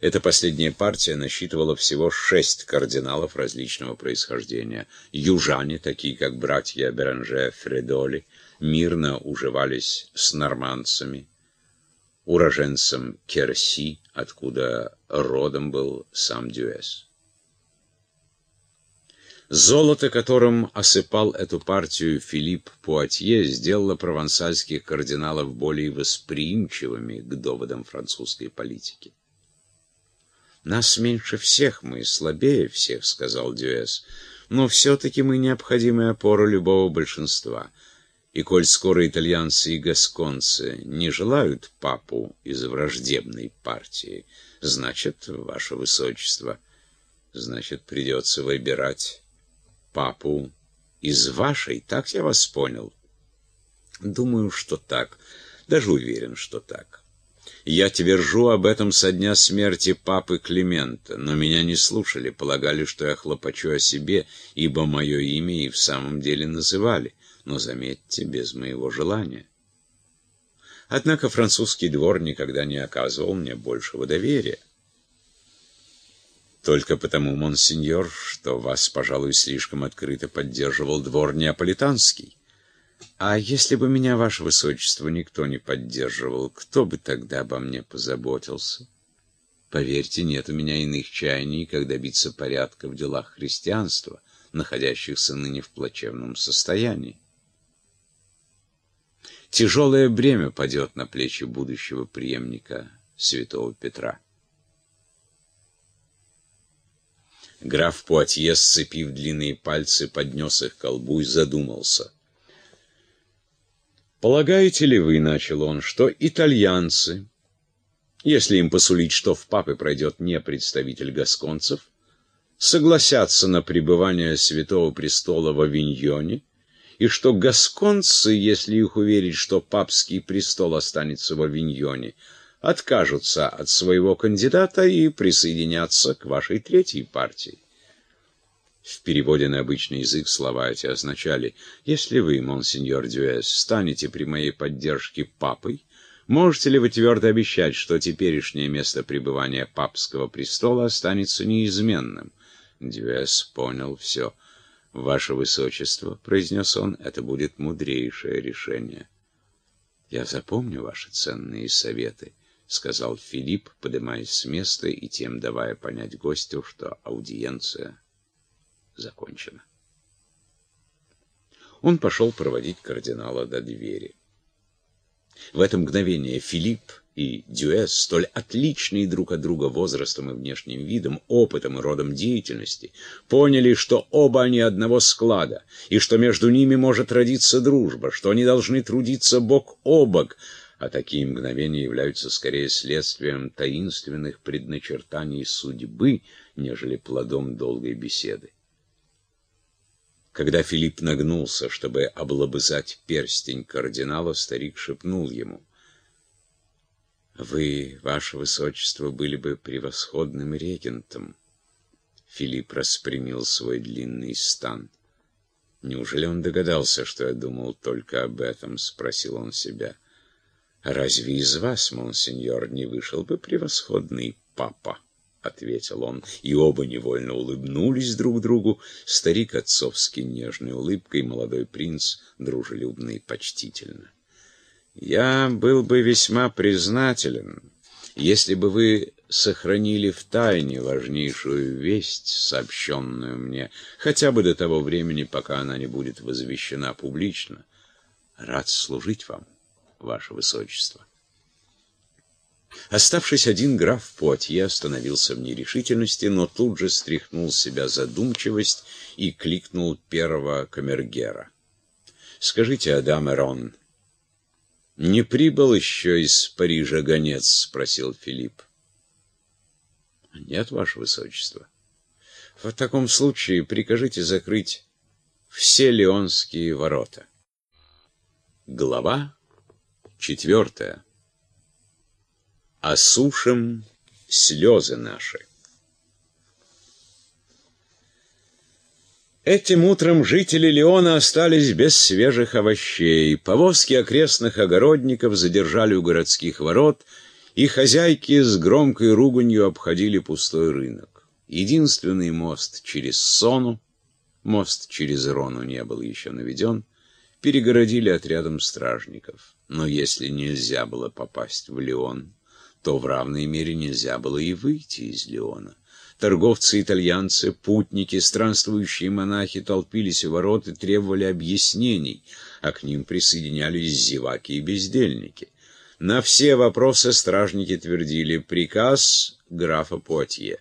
Эта последняя партия насчитывала всего шесть кардиналов различного происхождения. Южане, такие как братья Беранже Фредоли, мирно уживались с нормандцами, уроженцем Керси, откуда родом был сам Дюэс. Золото, которым осыпал эту партию Филипп Пуатье, сделало провансальских кардиналов более восприимчивыми к доводам французской политики. «Нас меньше всех, мы слабее всех», — сказал Дюэс, «но все-таки мы необходимая опора любого большинства. И коль скоро итальянцы и гасконцы не желают папу из враждебной партии, значит, ваше высочество, значит, придется выбирать папу из вашей, так я вас понял? Думаю, что так. Даже уверен, что так. Я твержу об этом со дня смерти папы Климента, но меня не слушали, полагали, что я хлопочу о себе, ибо мое имя и в самом деле называли, но, заметьте, без моего желания. Однако французский двор никогда не оказывал мне большего доверия. Только потому, монсеньор, что вас, пожалуй, слишком открыто поддерживал двор неаполитанский. А если бы меня, ваше высочество, никто не поддерживал, кто бы тогда обо мне позаботился? Поверьте, нет у меня иных чаяний, как добиться порядка в делах христианства, находящихся ныне в плачевном состоянии. Тяжелое бремя падет на плечи будущего преемника святого Петра. Граф Пуатье, сцепив длинные пальцы, поднес их к колбу и задумался. «Полагаете ли вы, — начал он, — что итальянцы, если им посулить, что в папы пройдет не представитель гасконцев, согласятся на пребывание Святого Престола в Авиньоне, и что гасконцы, если их уверить, что папский престол останется в Авиньоне, — откажутся от своего кандидата и присоединятся к вашей третьей партии. В переводе на обычный язык слова эти означали «Если вы, монсеньор Дюэс, станете при моей поддержке папой, можете ли вы твердо обещать, что теперешнее место пребывания папского престола останется неизменным?» Дюэс понял все. «Ваше Высочество», — произнес он, — «это будет мудрейшее решение». «Я запомню ваши ценные советы». — сказал Филипп, поднимаясь с места и тем давая понять гостю, что аудиенция закончена. Он пошел проводить кардинала до двери. В это мгновение Филипп и Дюэс, столь отличные друг от друга возрастом и внешним видом, опытом и родом деятельности, поняли, что оба они одного склада, и что между ними может родиться дружба, что они должны трудиться бок о бок, а такие мгновения являются скорее следствием таинственных предначертаний судьбы, нежели плодом долгой беседы. Когда Филипп нагнулся, чтобы облобызать перстень кардинала, старик шепнул ему. «Вы, ваше высочество, были бы превосходным регентом». Филипп распрямил свой длинный стан. «Неужели он догадался, что я думал только об этом?» — спросил он себя. «Разве из вас, монсеньор, не вышел бы превосходный папа?» — ответил он, и оба невольно улыбнулись друг другу, старик отцовски нежной улыбкой, молодой принц дружелюбно и почтительно. «Я был бы весьма признателен, если бы вы сохранили в тайне важнейшую весть, сообщенную мне, хотя бы до того времени, пока она не будет возвещена публично. Рад служить вам» ваше высочество. Оставшись один, граф Пуатье остановился в нерешительности, но тут же стряхнул с себя задумчивость и кликнул первого камергера. «Скажите, Адам Эрон, не прибыл еще из Парижа гонец?» — спросил Филипп. «Нет, ваше высочество. В таком случае прикажите закрыть все леонские ворота». Глава Четвертое. Осушим слезы наши. Этим утром жители Леона остались без свежих овощей. Повозки окрестных огородников задержали у городских ворот, и хозяйки с громкой руганью обходили пустой рынок. Единственный мост через Сону, мост через Рону не был еще наведен, перегородили отрядом стражников. Но если нельзя было попасть в Леон, то в равной мере нельзя было и выйти из Леона. Торговцы-итальянцы, путники, странствующие монахи толпились у ворот и требовали объяснений, а к ним присоединялись зеваки и бездельники. На все вопросы стражники твердили «приказ графа Пуатье».